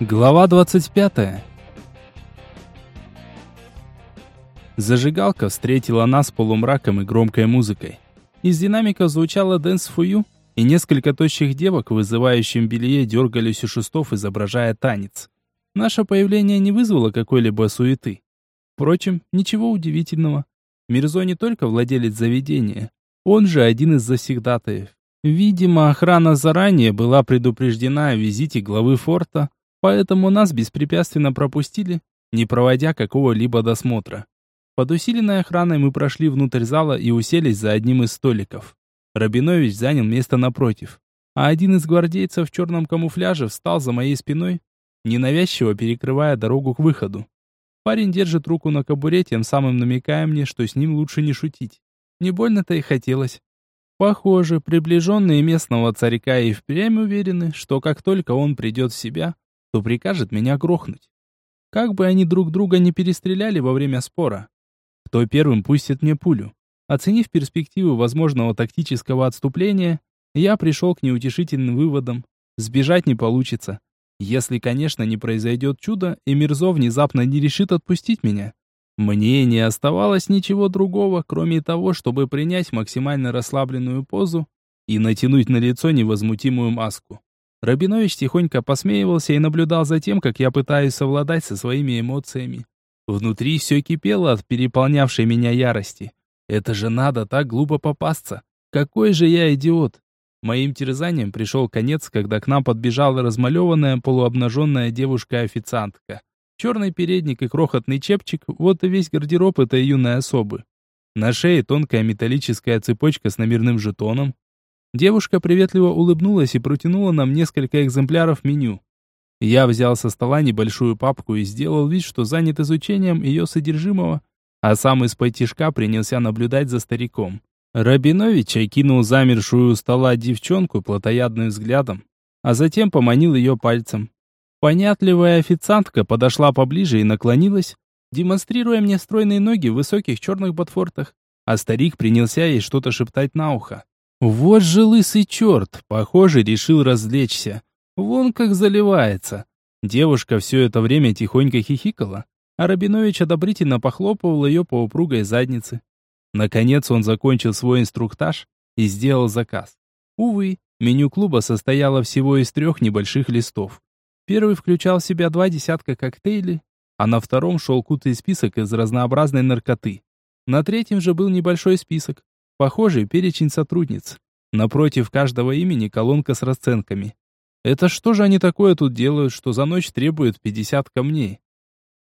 Глава 25. Зажигалка встретила нас полумраком и громкой музыкой. Из динамика звучала «Dance for You», и несколько тощих девок в вызывающем белье дергались у шестов, изображая танец. Наше появление не вызвало какой-либо суеты. Впрочем, ничего удивительного. Мирзо не только владелец заведения, он же один из завсегдатаев. Видимо, охрана заранее была предупреждена о визите главы форта, Поэтому нас беспрепятственно пропустили, не проводя какого-либо досмотра. Под усиленной охраной мы прошли внутрь зала и уселись за одним из столиков. Рабинович занял место напротив, а один из гвардейцев в черном камуфляже встал за моей спиной, ненавязчиво перекрывая дорогу к выходу. Парень держит руку на кобуре, тем самым намекая мне, что с ним лучше не шутить. Не больно-то и хотелось. Похоже, приближенные местного царька и впрямь уверены, что как только он придет в себя, то прикажет меня грохнуть. Как бы они друг друга не перестреляли во время спора. Кто первым пустит мне пулю? Оценив перспективу возможного тактического отступления, я пришел к неутешительным выводам. Сбежать не получится. Если, конечно, не произойдет чудо, и Мирзо внезапно не решит отпустить меня. Мне не оставалось ничего другого, кроме того, чтобы принять максимально расслабленную позу и натянуть на лицо невозмутимую маску. Рабинович тихонько посмеивался и наблюдал за тем, как я пытаюсь совладать со своими эмоциями. Внутри все кипело от переполнявшей меня ярости. Это же надо так глупо попасться. Какой же я идиот. Моим терзанием пришел конец, когда к нам подбежала размалеванная полуобнаженная девушка-официантка. Черный передник и крохотный чепчик – вот и весь гардероб этой юной особы. На шее тонкая металлическая цепочка с номерным жетоном, Девушка приветливо улыбнулась и протянула нам несколько экземпляров меню. Я взял со стола небольшую папку и сделал вид, что занят изучением ее содержимого, а сам из-под тишка принялся наблюдать за стариком. Рабинович окинул замершую у стола девчонку плотоядным взглядом, а затем поманил ее пальцем. Понятливая официантка подошла поближе и наклонилась, демонстрируя мне стройные ноги в высоких черных ботфортах, а старик принялся ей что-то шептать на ухо. Вот же лысый черт, похоже, решил развлечься. Вон как заливается. Девушка все это время тихонько хихикала, а Рабинович одобрительно похлопывал ее по упругой заднице. Наконец он закончил свой инструктаж и сделал заказ. Увы, меню клуба состояло всего из трех небольших листов. Первый включал в себя два десятка коктейлей, а на втором шел кутый список из разнообразной наркоты. На третьем же был небольшой список, Похожий перечень сотрудниц. Напротив каждого имени колонка с расценками. Это что же они такое тут делают, что за ночь требуют 50 камней?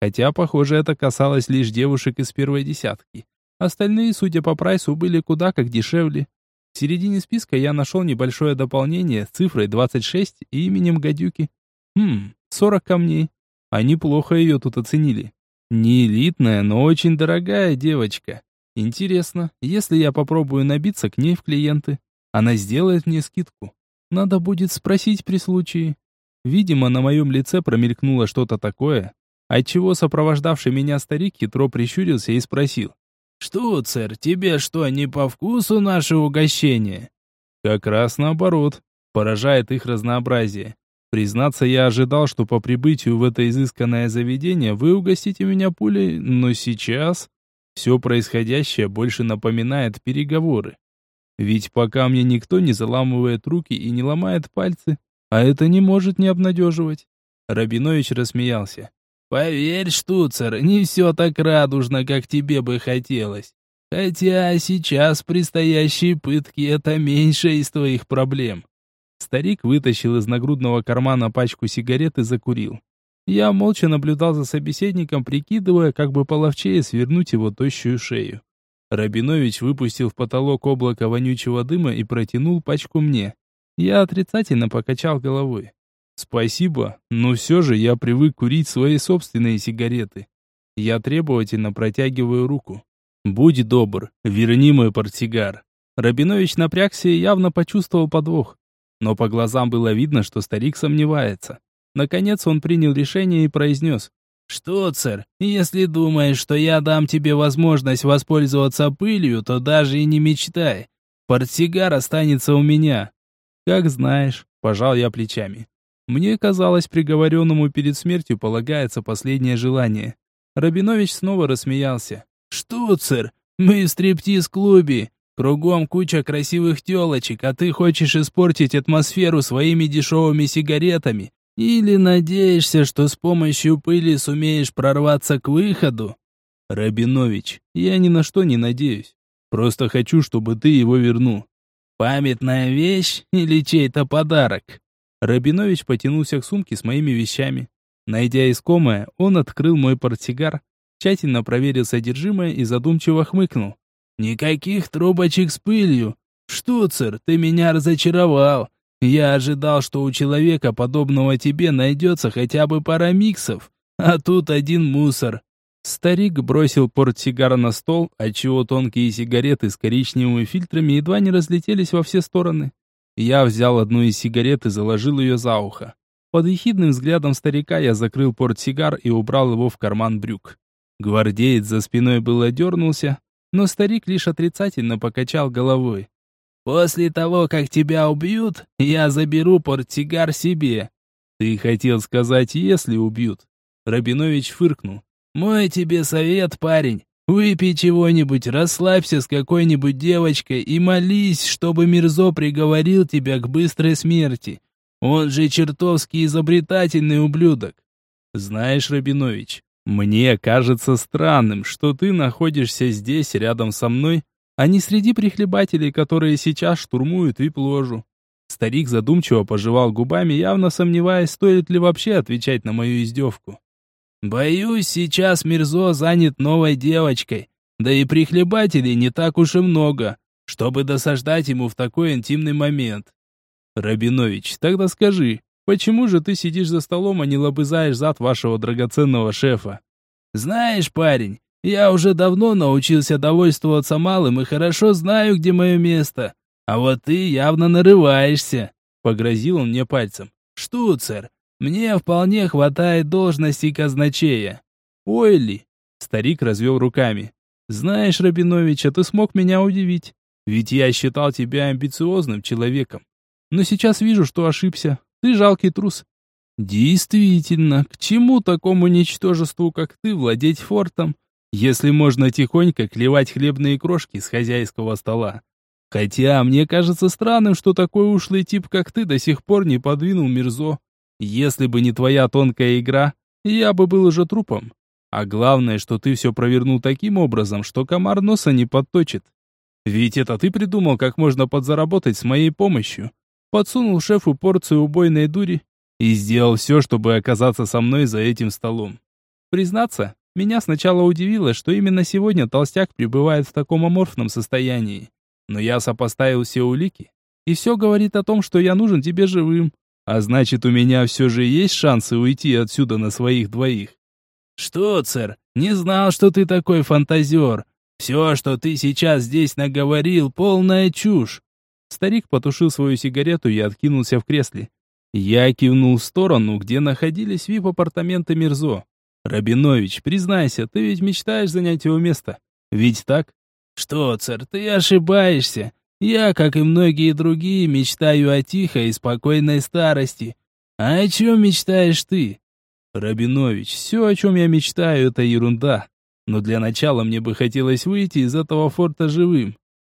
Хотя, похоже, это касалось лишь девушек из первой десятки. Остальные, судя по прайсу, были куда как дешевле. В середине списка я нашел небольшое дополнение с цифрой 26 и именем гадюки. Хм, 40 камней. Они плохо ее тут оценили. Не элитная, но очень дорогая девочка. Интересно, если я попробую набиться к ней в клиенты, она сделает мне скидку. Надо будет спросить при случае. Видимо, на моем лице промелькнуло что-то такое, отчего сопровождавший меня старик хитро прищурился и спросил. «Что, сэр, тебе что, не по вкусу наше угощение?» Как раз наоборот, поражает их разнообразие. Признаться, я ожидал, что по прибытию в это изысканное заведение вы угостите меня пулей, но сейчас... Все происходящее больше напоминает переговоры. Ведь пока мне никто не заламывает руки и не ломает пальцы, а это не может не обнадеживать. Рабинович рассмеялся. «Поверь, штуцер, не все так радужно, как тебе бы хотелось. Хотя сейчас предстоящие пытки — это меньше из твоих проблем». Старик вытащил из нагрудного кармана пачку сигарет и закурил. Я молча наблюдал за собеседником, прикидывая, как бы половчее свернуть его тощую шею. Рабинович выпустил в потолок облако вонючего дыма и протянул пачку мне. Я отрицательно покачал головой. «Спасибо, но все же я привык курить свои собственные сигареты. Я требовательно протягиваю руку. Будь добр, верни мой портсигар». Рабинович напрягся и явно почувствовал подвох. Но по глазам было видно, что старик сомневается. Наконец он принял решение и произнес. «Что, царь, если думаешь, что я дам тебе возможность воспользоваться пылью, то даже и не мечтай. Портсигар останется у меня». «Как знаешь», — пожал я плечами. Мне казалось, приговоренному перед смертью полагается последнее желание. Рабинович снова рассмеялся. «Штуцер, мы в стриптиз-клубе. Кругом куча красивых телочек, а ты хочешь испортить атмосферу своими дешевыми сигаретами? Или надеешься, что с помощью пыли сумеешь прорваться к выходу?» «Рабинович, я ни на что не надеюсь. Просто хочу, чтобы ты его вернул». «Памятная вещь или чей-то подарок?» Рабинович потянулся к сумке с моими вещами. Найдя искомое, он открыл мой портсигар, тщательно проверил содержимое и задумчиво хмыкнул. «Никаких трубочек с пылью. Штуцер, ты меня разочаровал. Я ожидал, что у человека, подобного тебе, найдется хотя бы пара миксов, а тут один мусор». Старик бросил портсигар на стол, отчего тонкие сигареты с коричневыми фильтрами едва не разлетелись во все стороны. Я взял одну из сигарет и заложил ее за ухо. Под ехидным взглядом старика я закрыл портсигар и убрал его в карман брюк. Гвардеец за спиной было дернулся, но старик лишь отрицательно покачал головой. «После того, как тебя убьют, я заберу портсигар себе». «Ты хотел сказать, если убьют?» Рабинович фыркнул. «Мой тебе совет, парень. Выпей чего-нибудь, расслабься с какой-нибудь девочкой и молись, чтобы Мирзо приговорил тебя к быстрой смерти. Он же чертовски изобретательный ублюдок. Знаешь, Рабинович, мне кажется странным, что ты находишься здесь рядом со мной, а не среди прихлебателей, которые сейчас штурмуют вип-ложу. Старик задумчиво пожевал губами, явно сомневаясь, стоит ли вообще отвечать на мою издевку. «Боюсь, сейчас Мирзо занят новой девочкой, да и прихлебателей не так уж и много, чтобы досаждать ему в такой интимный момент. Рабинович, тогда скажи, почему же ты сидишь за столом, а не лобызаешь зад вашего драгоценного шефа? Знаешь, парень, я уже давно научился довольствоваться малым и хорошо знаю, где мое место. А вот ты явно нарываешься. Погрозил он мне пальцем. Штуцер, мне вполне хватает должности казначея. Ой ли? Старик развел руками. Знаешь, Рабинович, а ты смог меня удивить. Ведь я считал тебя амбициозным человеком. Но сейчас вижу, что ошибся. Ты жалкий трус. Действительно, к чему такому ничтожеству, как ты, владеть фортом, если можно тихонько клевать хлебные крошки с хозяйского стола? Хотя мне кажется странным, что такой ушлый тип, как ты, до сих пор не подвинул Мирзо. Если бы не твоя тонкая игра, я бы был уже трупом. А главное, что ты все провернул таким образом, что комар носа не подточит. Ведь это ты придумал, как можно подзаработать с моей помощью подсунул шефу порцию убойной дури и сделал все, чтобы оказаться со мной за этим столом. Признаться, меня сначала удивило, что именно сегодня толстяк пребывает в таком аморфном состоянии. Но я сопоставил все улики, и все говорит о том, что я нужен тебе живым. А значит, у меня все же есть шансы уйти отсюда на своих двоих. Что, сэр, не знал, что ты такой фантазер. Все, что ты сейчас здесь наговорил, полная чушь. Старик потушил свою сигарету и откинулся в кресле. Я кивнул в сторону, где находились вип-апартаменты Мирзо. «Рабинович, признайся, ты ведь мечтаешь занять его место? Ведь так?» «Что, царь, ты ошибаешься. Я, как и многие другие, мечтаю о тихой и спокойной старости. А о чем мечтаешь ты?» «Рабинович, все, о чем я мечтаю, это ерунда. Но для начала мне бы хотелось выйти из этого форта живым.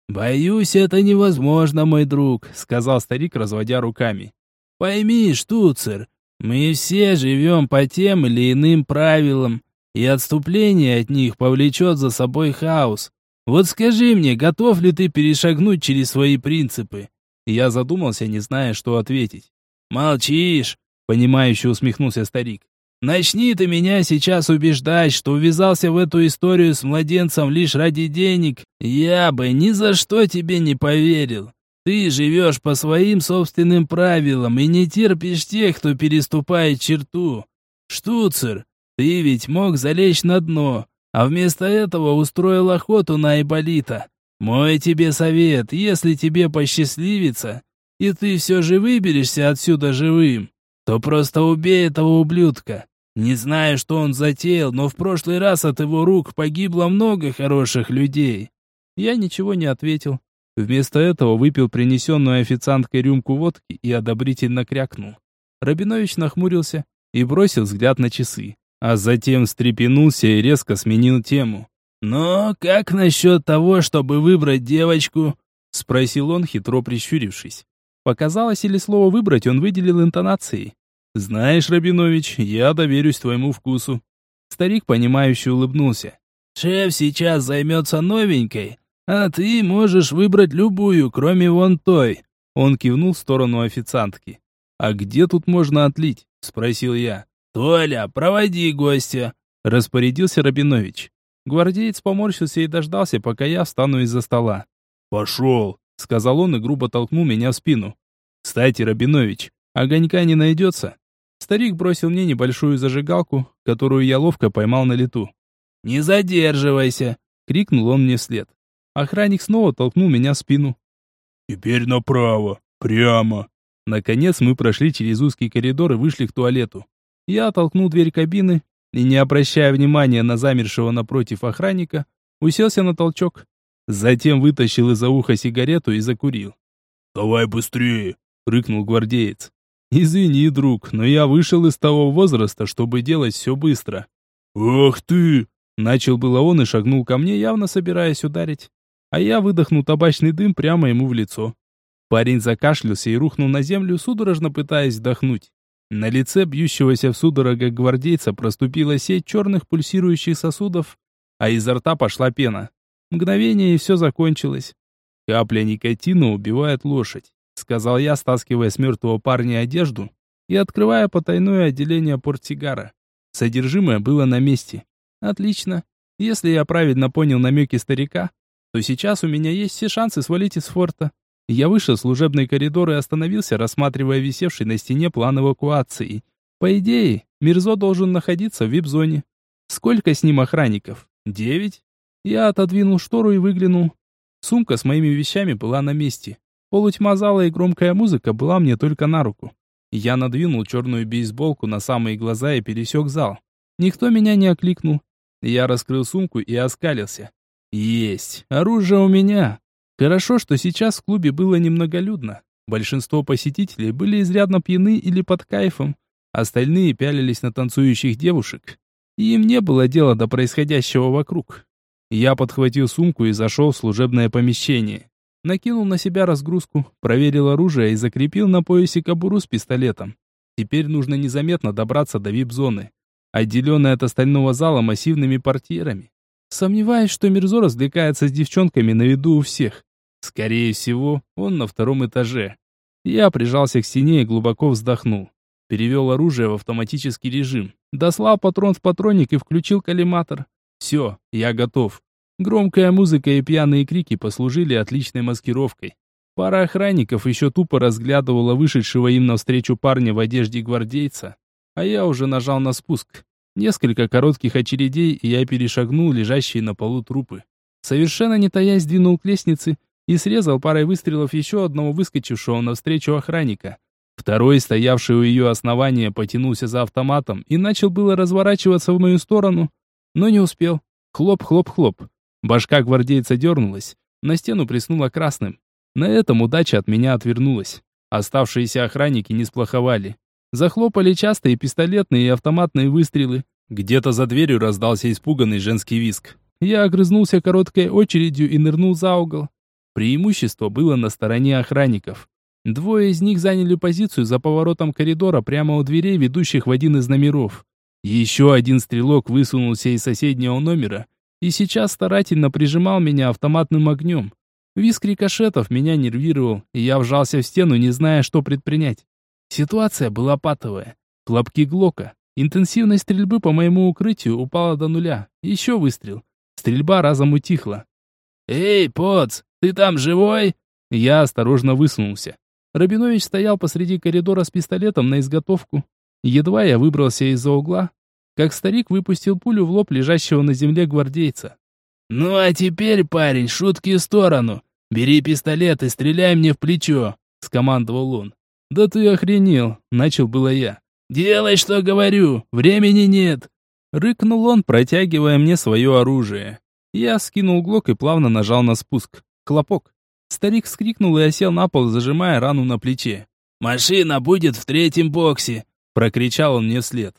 «Боюсь, это невозможно, мой друг», — сказал старик, разводя руками. «Пойми, штуцер, мы все живем по тем или иным правилам, и отступление от них повлечет за собой хаос. Вот скажи мне, готов ли ты перешагнуть через свои принципы?» Я задумался, не зная, что ответить. «Молчишь», — понимающе усмехнулся старик. Начни ты меня сейчас убеждать, что увязался в эту историю с младенцем лишь ради денег, я бы ни за что тебе не поверил. Ты живешь по своим собственным правилам и не терпишь тех, кто переступает черту. Штуцер, ты ведь мог залечь на дно, а вместо этого устроил охоту на Айболита. Мой тебе совет, если тебе посчастливится, и ты все же выберешься отсюда живым, то просто убей этого ублюдка. Не знаю, что он затеял, но в прошлый раз от его рук погибло много хороших людей. Я ничего не ответил. Вместо этого выпил принесенную официанткой рюмку водки и одобрительно крякнул. Рабинович нахмурился и бросил взгляд на часы, а затем встрепенулся и резко сменил тему. «Но как насчет того, чтобы выбрать девочку?» — спросил он, хитро прищурившись. Показалось, или слово «выбрать» он выделил интонацией. «Знаешь, Рабинович, я доверюсь твоему вкусу». Старик, понимающе улыбнулся. «Шеф сейчас займется новенькой, а ты можешь выбрать любую, кроме вон той». Он кивнул в сторону официантки. «А где тут можно отлить?» — спросил я. «Толя, проводи гостя», — распорядился Рабинович. Гвардеец поморщился и дождался, пока я встану из-за стола. «Пошел», — сказал он и грубо толкнул меня в спину. «Кстати, Рабинович, огонька не найдется?» Старик бросил мне небольшую зажигалку, которую я ловко поймал на лету. «Не задерживайся!» — крикнул он мне вслед. Охранник снова толкнул меня в спину. «Теперь направо, прямо!» Наконец мы прошли через узкий коридор и вышли к туалету. Я толкнул дверь кабины и, не обращая внимания на замершего напротив охранника, уселся на толчок. Затем вытащил из-за уха сигарету и закурил. «Давай быстрее!» — рыкнул гвардеец. «Извини, друг, но я вышел из того возраста, чтобы делать все быстро». «Ах ты!» — начал было он и шагнул ко мне, явно собираясь ударить. А я выдохнул табачный дым прямо ему в лицо. Парень закашлялся и рухнул на землю, судорожно пытаясь вдохнуть. На лице бьющегося в судорогах гвардейца проступила сеть черных пульсирующих сосудов, а изо рта пошла пена. Мгновение и все закончилось. Капля никотина убивает лошадь, сказал я, стаскивая с мертвого парня одежду и открывая потайное отделение портсигара. Содержимое было на месте. Отлично. Если я правильно понял намеки старика, то сейчас у меня есть все шансы свалить из форта. Я вышел в служебный коридор и остановился, рассматривая висевший на стене план эвакуации. По идее, Мирзо должен находиться в вип-зоне. Сколько с ним охранников? Девять? Я отодвинул штору и выглянул. Сумка с моими вещами была на месте. Полутьма зала и громкая музыка была мне только на руку. Я надвинул черную бейсболку на самые глаза и пересек зал. Никто меня не окликнул. Я раскрыл сумку и оскалился. Есть, оружие у меня. Хорошо, что сейчас в клубе было немноголюдно. Большинство посетителей были изрядно пьяны или под кайфом. Остальные пялились на танцующих девушек. И им не было дела до происходящего вокруг. Я подхватил сумку и зашел в служебное помещение. Накинул на себя разгрузку, проверил оружие и закрепил на поясе кобуру с пистолетом. Теперь нужно незаметно добраться до вип-зоны, отделенной от остального зала массивными портьерами. Сомневаюсь, что Мирзо развлекается с девчонками на виду у всех. Скорее всего, он на втором этаже. Я прижался к стене и глубоко вздохнул. Перевел оружие в автоматический режим. Дослал патрон в патронник и включил коллиматор. Все, я готов. Громкая музыка и пьяные крики послужили отличной маскировкой. Пара охранников еще тупо разглядывала вышедшего им навстречу парня в одежде гвардейца, а я уже нажал на спуск. Несколько коротких очередей, и я перешагнул лежащие на полу трупы. Совершенно не таясь, двинул к лестнице и срезал парой выстрелов еще одного выскочившего навстречу охранника. Второй, стоявший у ее основания, потянулся за автоматом и начал было разворачиваться в мою сторону, но не успел. Хлоп-хлоп-хлоп. Башка гвардейца дернулась, на стену прыснуло красным. На этом удача от меня отвернулась. Оставшиеся охранники не сплоховали. Захлопали частые пистолетные и автоматные выстрелы. Где-то за дверью раздался испуганный женский визг. Я огрызнулся короткой очередью и нырнул за угол. Преимущество было на стороне охранников. Двое из них заняли позицию за поворотом коридора прямо у дверей, ведущих в один из номеров. Еще один стрелок высунулся из соседнего номера и сейчас старательно прижимал меня автоматным огнем. Виск рикошетов меня нервировал, и я вжался в стену, не зная, что предпринять. Ситуация была патовая. Хлопки Глока. Интенсивность стрельбы по моему укрытию упала до нуля. Еще выстрел. Стрельба разом утихла. «Эй, Поц, ты там живой?» Я осторожно высунулся. Рабинович стоял посреди коридора с пистолетом на изготовку. Едва я выбрался из-за угла, как старик выпустил пулю в лоб лежащего на земле гвардейца. «Ну а теперь, парень, шутки в сторону. Бери пистолет и стреляй мне в плечо», — скомандовал он. «Да ты охренел!» — начал было я. «Делай, что говорю! Времени нет!» Рыкнул он, протягивая мне свое оружие. Я скинул глок и плавно нажал на спуск. Хлопок. Старик вскрикнул и осел на пол, зажимая рану на плече. «Машина будет в третьем боксе!» Прокричал он мне вслед.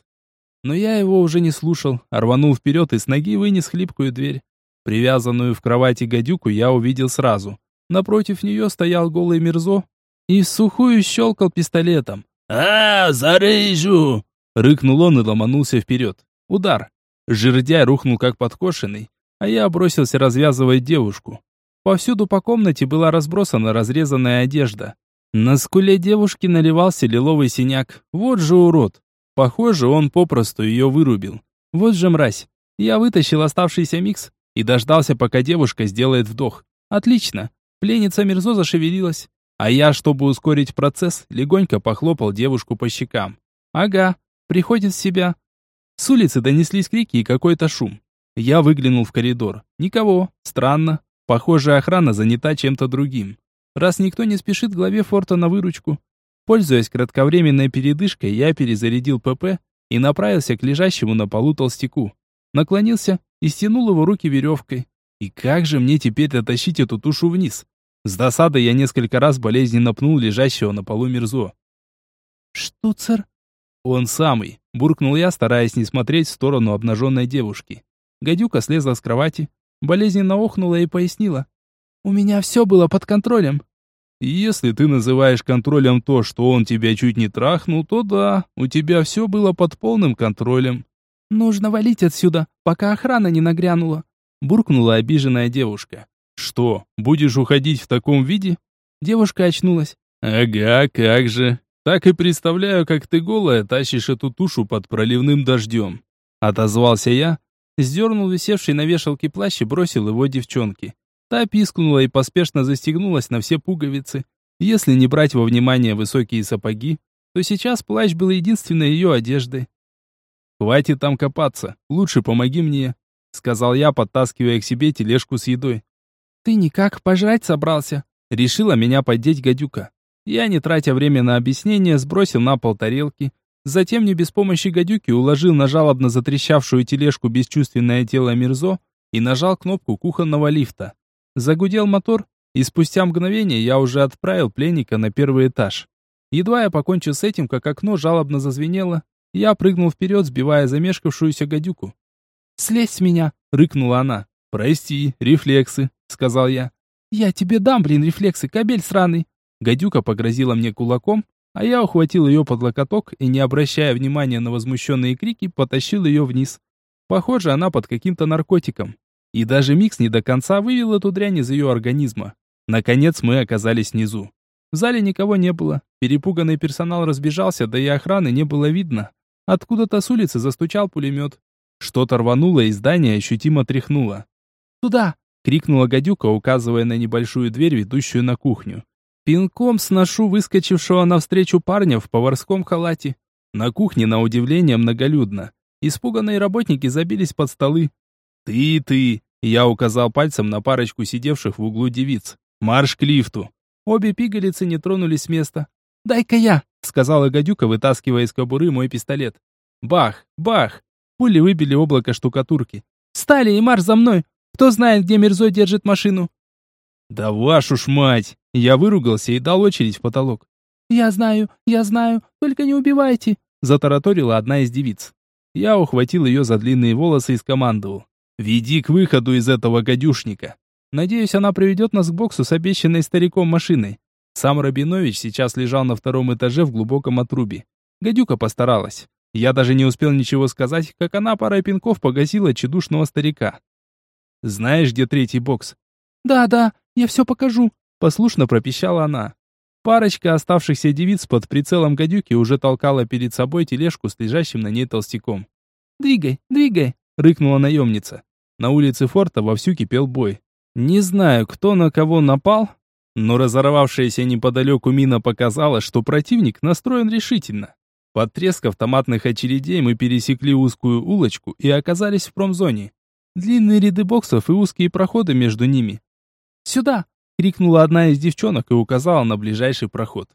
Но я его уже не слушал, а рванул вперед и с ноги вынес хлипкую дверь. Привязанную в кровати гадюку я увидел сразу. Напротив нее стоял голый Мирзо и сухую щелкал пистолетом. «А, зарыжу!» Рыкнул он и ломанулся вперед. Удар. Жердяй рухнул как подкошенный, а я бросился развязывать девушку. Повсюду по комнате была разбросана разрезанная одежда. На скуле девушки наливался лиловый синяк. Вот же урод. Похоже, он попросту ее вырубил. Вот же мразь. Я вытащил оставшийся микс и дождался, пока девушка сделает вдох. Отлично. Пленница Мирзо зашевелилась. А я, чтобы ускорить процесс, легонько похлопал девушку по щекам. Ага, приходит в себя. С улицы донеслись крики и какой-то шум. Я выглянул в коридор. Никого. Странно. Похоже, охрана занята чем-то другим. Раз никто не спешит главе форта на выручку. Пользуясь кратковременной передышкой, я перезарядил ПП и направился к лежащему на полу толстяку. Наклонился и стянул его руки веревкой. И как же мне теперь дотащить эту тушу вниз? С досадой я несколько раз болезненно пнул лежащего на полу Мирзо. «Штуцер?» «Он самый», — буркнул я, стараясь не смотреть в сторону обнаженной девушки. Гадюка слезла с кровати, болезненно охнула и пояснила. У меня все было под контролем. Если ты называешь контролем то, что он тебя чуть не трахнул, то да, у тебя все было под полным контролем. Нужно валить отсюда, пока охрана не нагрянула. Буркнула обиженная девушка. Что, будешь уходить в таком виде? Девушка очнулась. Ага, как же. Так и представляю, как ты голая тащишь эту тушу под проливным дождем. Отозвался я, сдернул висевший на вешалке плащ и бросил его девчонке. Та пискнула и поспешно застегнулась на все пуговицы. Если не брать во внимание высокие сапоги, то сейчас плащ был единственной ее одеждой. «Хватит там копаться, лучше помоги мне», — сказал я, подтаскивая к себе тележку с едой. «Ты никак пожрать собрался?» — решила меня поддеть гадюка. Я, не тратя время на объяснение, сбросил на пол тарелки, затем не без помощи гадюки уложил на жалобно затрещавшую тележку бесчувственное тело Мирзо и нажал кнопку кухонного лифта. Загудел мотор, и спустя мгновение я уже отправил пленника на первый этаж. Едва я покончил с этим, как окно жалобно зазвенело, я прыгнул вперед, сбивая замешкавшуюся гадюку. «Слезь с меня!» — рыкнула она. «Прости, рефлексы», — сказал я. «Я тебе дам, блин, рефлексы, кабель сраный!» Гадюка погрозила мне кулаком, а я ухватил ее под локоток и, не обращая внимания на возмущенные крики, потащил ее вниз. Похоже, она под каким-то наркотиком. И даже микс не до конца вывел эту дрянь из ее организма. Наконец мы оказались внизу. В зале никого не было. Перепуганный персонал разбежался, да и охраны не было видно. Откуда-то с улицы застучал пулемет. Что-то рвануло, и здание ощутимо тряхнуло. «Туда!» — крикнула гадюка, указывая на небольшую дверь, ведущую на кухню. Пинком сношу выскочившего навстречу парня в поварском халате. На кухне, на удивление, многолюдно. Испуганные работники забились под столы. «Ты, ты!» Я указал пальцем на парочку сидевших в углу девиц. «Марш к лифту!» Обе пигалицы не тронулись с места. «Дай-ка я!» — сказала гадюка, вытаскивая из кобуры мой пистолет. Бах! Бах! Пули выбили облако штукатурки. «Встали и марш за мной! Кто знает, где Мирзой держит машину?» «Да вашу ж мать!» Я выругался и дал очередь в потолок. «Я знаю, я знаю, только не убивайте!» Затараторила одна из девиц. Я ухватил ее за длинные волосы и скомандовал. Веди к выходу из этого гадюшника. Надеюсь, она приведет нас к боксу с обещанной стариком машиной. Сам Рабинович сейчас лежал на втором этаже в глубоком отрубе. Гадюка постаралась. Я даже не успел ничего сказать, как она парой пинков погасила чедушного старика. «Знаешь, где третий бокс?» «Да, да, я все покажу», — послушно пропищала она. Парочка оставшихся девиц под прицелом гадюки уже толкала перед собой тележку с лежащим на ней толстяком. «Двигай, двигай!» — рыкнула наемница. На улице форта вовсю кипел бой. Не знаю, кто на кого напал, но разорвавшаяся неподалеку мина показала, что противник настроен решительно. Под треск автоматных очередей мы пересекли узкую улочку и оказались в промзоне. Длинные ряды боксов и узкие проходы между ними. «Сюда!» — крикнула одна из девчонок и указала на ближайший проход.